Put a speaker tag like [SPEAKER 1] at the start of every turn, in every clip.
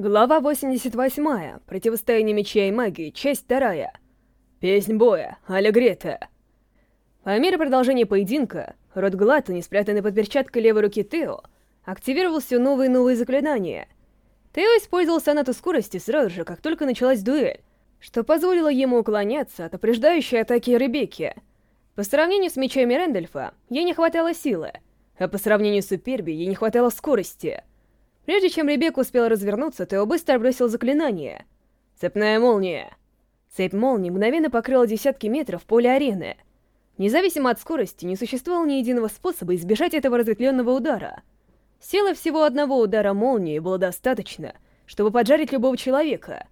[SPEAKER 1] Глава 88. Противостояние меча и магии. Часть вторая. Песнь боя. Аля Грета. По мере продолжения поединка, рот Глата, не спрятанный под перчаткой левой руки Тео, активировал все новые и новые заклинания. Тео использовал сонату скорости сразу же, как только началась дуэль, что позволило ему уклоняться от упреждающей атаки Ребекки. По сравнению с мечами Рэндольфа, ей не хватало силы, а по сравнению с Суперби, ей не хватало скорости — Прежде чем Ребекка успела развернуться, Тео быстро бросил заклинание. «Цепная молния!» Цепь молнии мгновенно покрыла десятки метров поля арены. Независимо от скорости, не существовало ни единого способа избежать этого разветвленного удара. Силы всего одного удара молнии было достаточно, чтобы поджарить любого человека.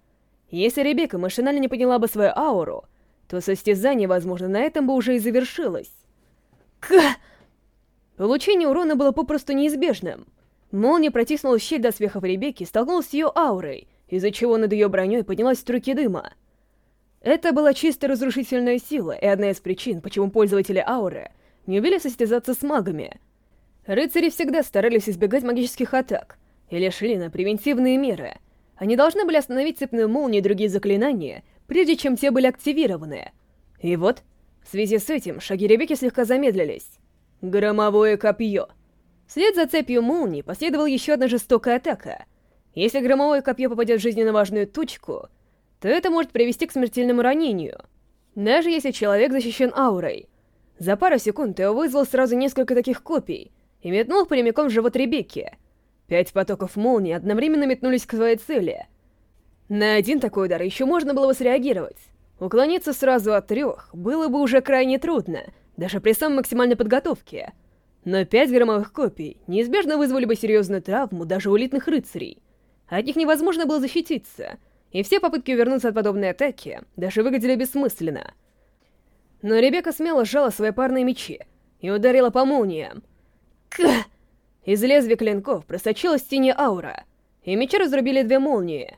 [SPEAKER 1] Если Ребекка машинально не подняла бы свою ауру, то состязание, возможно, на этом бы уже и завершилось. К! Получение урона было попросту неизбежным — Молния протиснула щель до свехов Ребекки и столкнулась с ее аурой, из-за чего над ее броней поднялась струйки дыма. Это была чисто разрушительная сила и одна из причин, почему пользователи ауры не убили состязаться с магами. Рыцари всегда старались избегать магических атак или шли на превентивные меры. Они должны были остановить цепную молнию и другие заклинания, прежде чем те были активированы. И вот, в связи с этим, шаги Ребекки слегка замедлились. Громовое копье. Вслед за цепью молнии последовала еще одна жестокая атака. Если громовое копье попадет в жизненно важную точку, то это может привести к смертельному ранению, даже если человек защищен аурой. За пару секунд Тео вызвал сразу несколько таких копий и метнул их прямиком в живот Ребекки. Пять потоков молнии одновременно метнулись к своей цели. На один такой удар еще можно было бы среагировать. Уклониться сразу от трех было бы уже крайне трудно, даже при самой максимальной подготовке — но пять громовых копий неизбежно вызвали бы серьезную травму даже у элитных рыцарей. От них невозможно было защититься, и все попытки увернуться от подобной атаки даже выглядели бессмысленно. Но Ребекка смело сжала свои парные мечи и ударила по молниям. К! Из лезвия клинков просочилась тени аура, и мечи разрубили две молнии.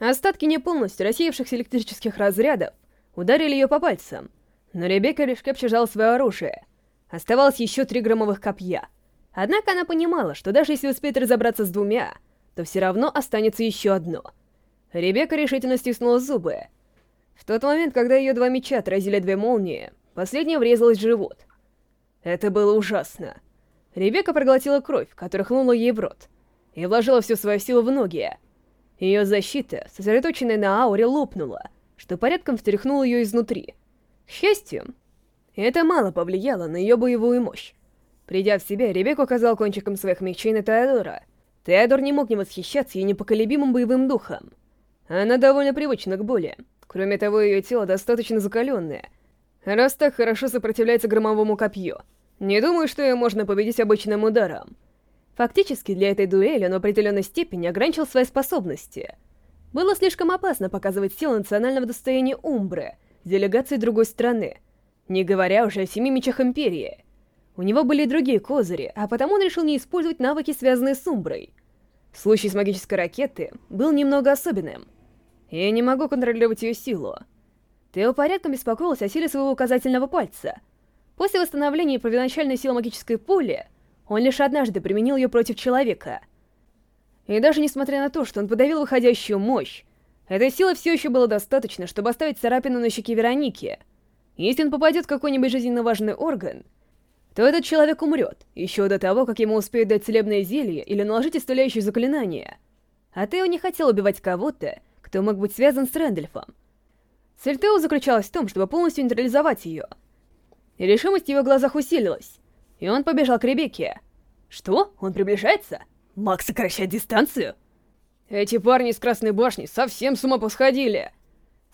[SPEAKER 1] Остатки не полностью рассеявшихся электрических разрядов ударили ее по пальцам, но Ребекка лишь крепче жала свое оружие — Оставалось еще три громовых копья. Однако она понимала, что даже если успеет разобраться с двумя, то все равно останется еще одно. Ребекка решительно стиснула зубы. В тот момент, когда ее два меча отразили две молнии, последняя врезалась в живот. Это было ужасно. Ребекка проглотила кровь, которая хлынула ей в рот, и вложила всю свою силу в ноги. Ее защита, сосредоточенная на ауре, лопнула, что порядком встряхнуло ее изнутри. К счастью, это мало повлияло на ее боевую мощь. Придя в себя, Ребекка указал кончиком своих мечей на Теодора. Теодор не мог не восхищаться ее непоколебимым боевым духом. Она довольно привычна к боли. Кроме того, ее тело достаточно закаленное. Раз так хорошо сопротивляется громовому копью. Не думаю, что ее можно победить обычным ударом. Фактически, для этой дуэли он в определенной степени ограничил свои способности. Было слишком опасно показывать силу национального достояния Умбры, делегации другой страны, не говоря уже о семи мечах Империи. У него были другие козыри, а потому он решил не использовать навыки, связанные с Умброй. Случай с магической ракеты был немного особенным. Я не могу контролировать ее силу. Тео порядком беспокоился о силе своего указательного пальца. После восстановления первоначальной силы магической пули, он лишь однажды применил ее против человека. И даже несмотря на то, что он подавил выходящую мощь, этой силы все еще было достаточно, чтобы оставить царапину на щеке Вероники — если он попадет в какой-нибудь жизненно важный орган, то этот человек умрет, еще до того, как ему успеют дать целебное зелье или наложить исцеляющее заклинание. А Тео не хотел убивать кого-то, кто мог быть связан с Рэндольфом. Цель Тео заключалась в том, чтобы полностью нейтрализовать ее. И решимость в его глазах усилилась, и он побежал к Ребекке. Что? Он приближается? Макс сокращает дистанцию? Эти парни из Красной Башни совсем с ума посходили!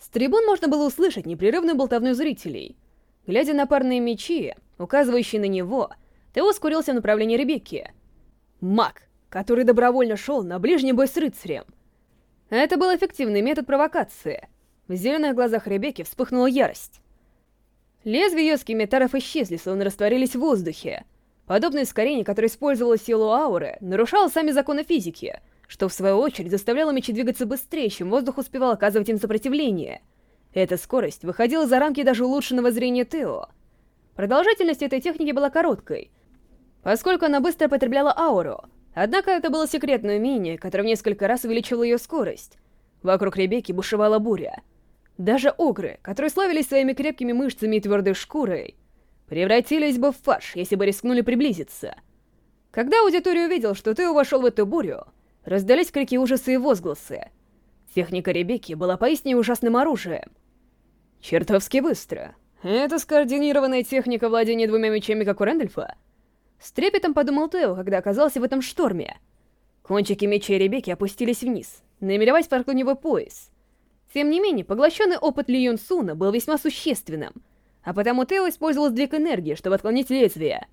[SPEAKER 1] С трибун можно было услышать непрерывную болтовню зрителей. Глядя на парные мечи, указывающие на него, Тео ускорился в направлении Ребекки. Маг, который добровольно шел на ближний бой с рыцарем. Это был эффективный метод провокации. В зеленых глазах Ребекки вспыхнула ярость. Лезвия ее скимитаров исчезли, словно растворились в воздухе. Подобное ускорение, которое использовало силу ауры, нарушало сами законы физики — что в свою очередь заставляло мечи двигаться быстрее, чем воздух успевал оказывать им сопротивление. Эта скорость выходила за рамки даже улучшенного зрения Тео. Продолжительность этой техники была короткой, поскольку она быстро потребляла ауру, Однако это было секретное умение, которое несколько раз увеличивало ее скорость. Вокруг Ребекки бушевала буря. Даже огры, которые славились своими крепкими мышцами и твердой шкурой, превратились бы в фарш, если бы рискнули приблизиться. Когда аудитория увидел, что Тео вошел в эту бурю, раздались крики ужаса и возгласы. Техника Ребекки была поистине ужасным оружием. Чертовски быстро. Это скоординированная техника владения двумя мечами, как у Рэндольфа? С трепетом подумал Тео, когда оказался в этом шторме. Кончики мечей Ребекки опустились вниз, намереваясь проткнуть пояс. Тем не менее, поглощенный опыт Ли Юн Суна был весьма существенным, а потому Тео использовал сдвиг энергии, чтобы отклонить лезвие.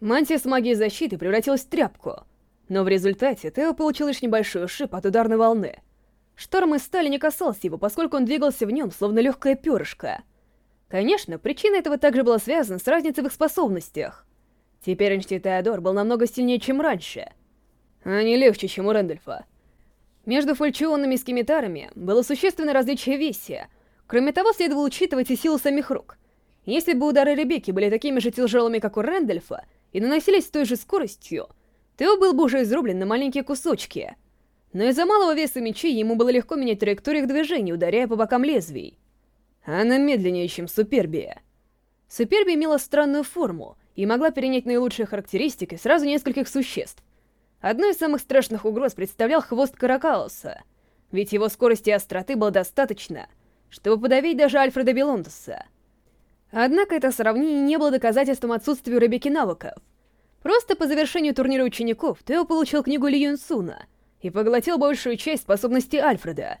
[SPEAKER 1] Мантия с магией защиты превратилась в тряпку, но в результате Тео получил лишь небольшой ушиб от ударной волны. Шторм из стали не касался его, поскольку он двигался в нем, словно легкое перышко. Конечно, причина этого также была связана с разницей в их способностях. Теперь Теперь Теодор был намного сильнее, чем раньше. Не легче, чем у Рэндольфа. Между фальчионными и скимитарами было существенное различие в весе. Кроме того, следовало учитывать и силу самих рук. Если бы удары Ребекки были такими же тяжелыми, как у Рэндольфа, и наносились с той же скоростью, Тео был бы уже изрублен на маленькие кусочки. Но из-за малого веса мечей ему было легко менять траекторию их движений, ударяя по бокам лезвий. Она медленнее, чем Супербия. Супербия имела странную форму и могла перенять наилучшие характеристики сразу нескольких существ. Одной из самых страшных угроз представлял хвост Каракалуса, ведь его скорости и остроты было достаточно, чтобы подавить даже Альфреда Белонтуса. Однако это сравнение не было доказательством отсутствия Ребекки навыков. Просто по завершению турнира учеников Тео получил книгу Ли Юн Суна и поглотил большую часть способностей Альфреда,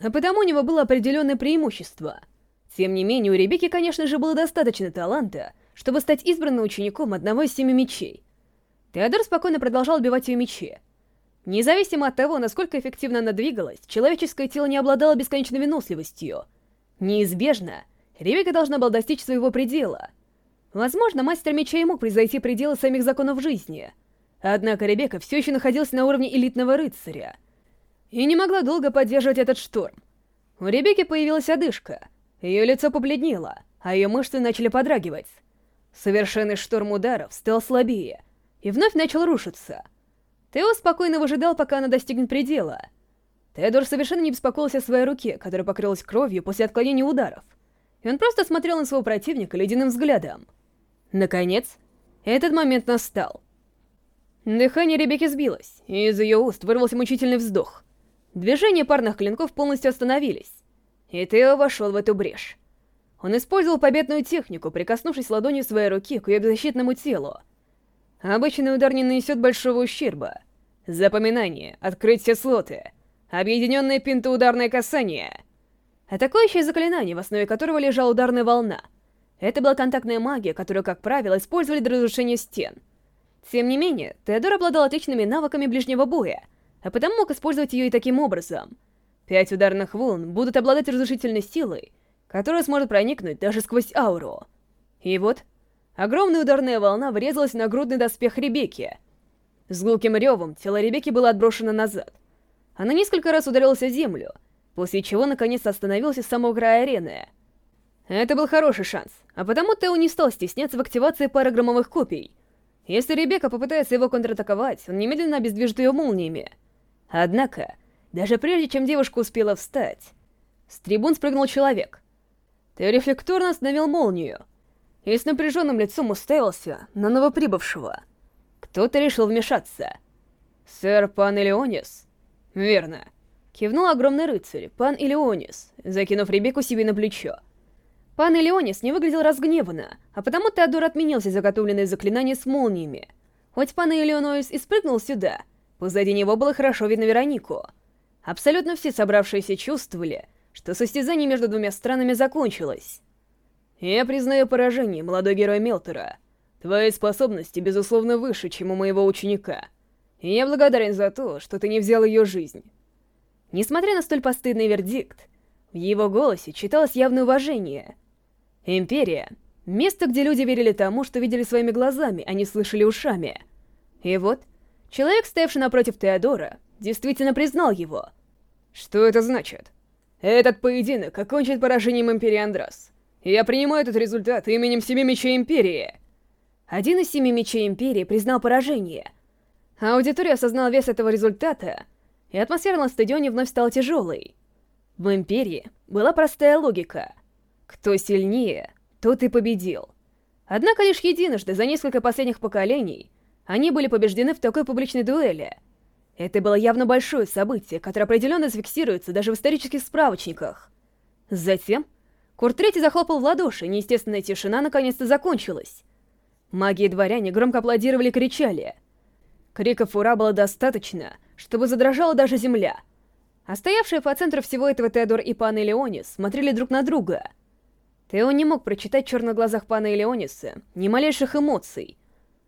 [SPEAKER 1] а потому у него было определенное преимущество. Тем не менее, у Ребекки, конечно же, было достаточно таланта, чтобы стать избранным учеником одного из семи мечей. Теодор спокойно продолжал убивать ее мечи. Независимо от того, насколько эффективно она двигалась, человеческое тело не обладало бесконечной выносливостью. Неизбежно, Ребекка должна была достичь своего предела. Возможно, мастер меча и мог произойти пределы самих законов жизни. Однако Ребекка все еще находилась на уровне элитного рыцаря. И не могла долго поддерживать этот шторм. У Ребекки появилась одышка. Ее лицо побледнело, а ее мышцы начали подрагивать. Совершенный шторм ударов стал слабее и вновь начал рушиться. Тео спокойно выжидал, пока она достигнет предела. Теодор совершенно не беспокоился о своей руке, которая покрылась кровью после отклонения ударов, и он просто смотрел на своего противника ледяным взглядом. Наконец, этот момент настал. Дыхание Ребекки сбилось, и из ее уст вырвался мучительный вздох. Движения парных клинков полностью остановились, и Тео вошел в эту брешь. Он использовал победную технику, прикоснувшись ладонью своей руки к ее защитному телу. Обычный удар не нанесет большого ущерба. Запоминание, открыть все слоты, объединенное пинтоударное касание. Атакующее заклинание, в основе которого лежала ударная волна. Это была контактная магия, которую, как правило, использовали для разрушения стен. Тем не менее, Теодор обладал отличными навыками ближнего боя, а потому мог использовать ее и таким образом. Пять ударных волн будут обладать разрушительной силой, которая сможет проникнуть даже сквозь ауру. И вот, огромная ударная волна врезалась на грудный доспех Ребекки. С глухим ревом тело Ребекки было отброшено назад. Она несколько раз ударилась о землю, после чего наконец остановилась с самого края арены. Это был хороший шанс, а потому Тео не стал стесняться в активации пары громовых копий. Если Ребекка попытается его контратаковать, он немедленно обездвижит ее молниями. Однако, даже прежде чем девушка успела встать, с трибун спрыгнул человек — ты рефлекторно остановил молнию и с напряженным лицом уставился на новоприбывшего. Кто-то решил вмешаться. «Сэр Пан Илеонис?» «Верно». Кивнул огромный рыцарь, Пан Илеонис, закинув Ребекку себе на плечо. Пан Илеонис не выглядел разгневанно, а потому Теодор отменил все заготовленные заклинания с молниями. Хоть Пан Илеонис и спрыгнул сюда, позади него было хорошо видно Веронику. Абсолютно все собравшиеся чувствовали, что состязание между двумя странами закончилось. Я признаю поражение, молодой герой Мелтера. Твои способности, безусловно, выше, чем у моего ученика. И я благодарен за то, что ты не взял ее жизнь. Несмотря на столь постыдный вердикт, в его голосе читалось явное уважение. Империя — место, где люди верили тому, что видели своими глазами, а не слышали ушами. И вот, человек, стоявший напротив Теодора, действительно признал его. Что это значит? Этот поединок окончит поражением Империи Андрас. Я принимаю этот результат именем Семи Мечей Империи. Один из Семи Мечей Империи признал поражение. Аудитория осознала вес этого результата, и атмосфера на стадионе вновь стала тяжелой. В Империи была простая логика. Кто сильнее, тот и победил. Однако лишь единожды за несколько последних поколений они были побеждены в такой публичной дуэли. Это было явно большое событие, которое определенно зафиксируется даже в исторических справочниках. Затем Курт Третий захлопал в ладоши, и неестественная тишина наконец-то закончилась. Маги и дворяне громко аплодировали и кричали. Криков «Ура!» было достаточно, чтобы задрожала даже земля. А стоявшие по центру всего этого Теодор и пан Элеонис смотрели друг на друга. Тео не мог прочитать в черных глазах пана Элеониса ни малейших эмоций,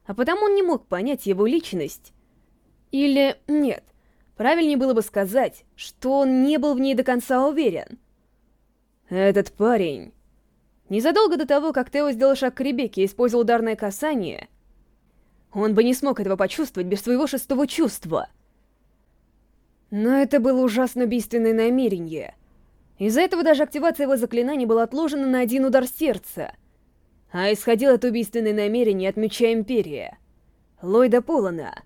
[SPEAKER 1] а потому он не мог понять его личность. Или нет, правильнее было бы сказать, что он не был в ней до конца уверен. Этот парень... Незадолго до того, как Тео сделал шаг к Ребекке и использовал ударное касание, он бы не смог этого почувствовать без своего шестого чувства. Но это было ужасно убийственное намерение. Из-за этого даже активация его заклинаний была отложена на один удар сердца. А исходило это убийственное намерение от Меча Империи. Ллойда Полана.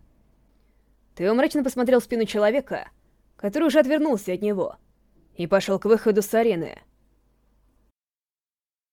[SPEAKER 1] Тео мрачно посмотрел в спину человека, который уже отвернулся от него, и пошел к выходу с арены.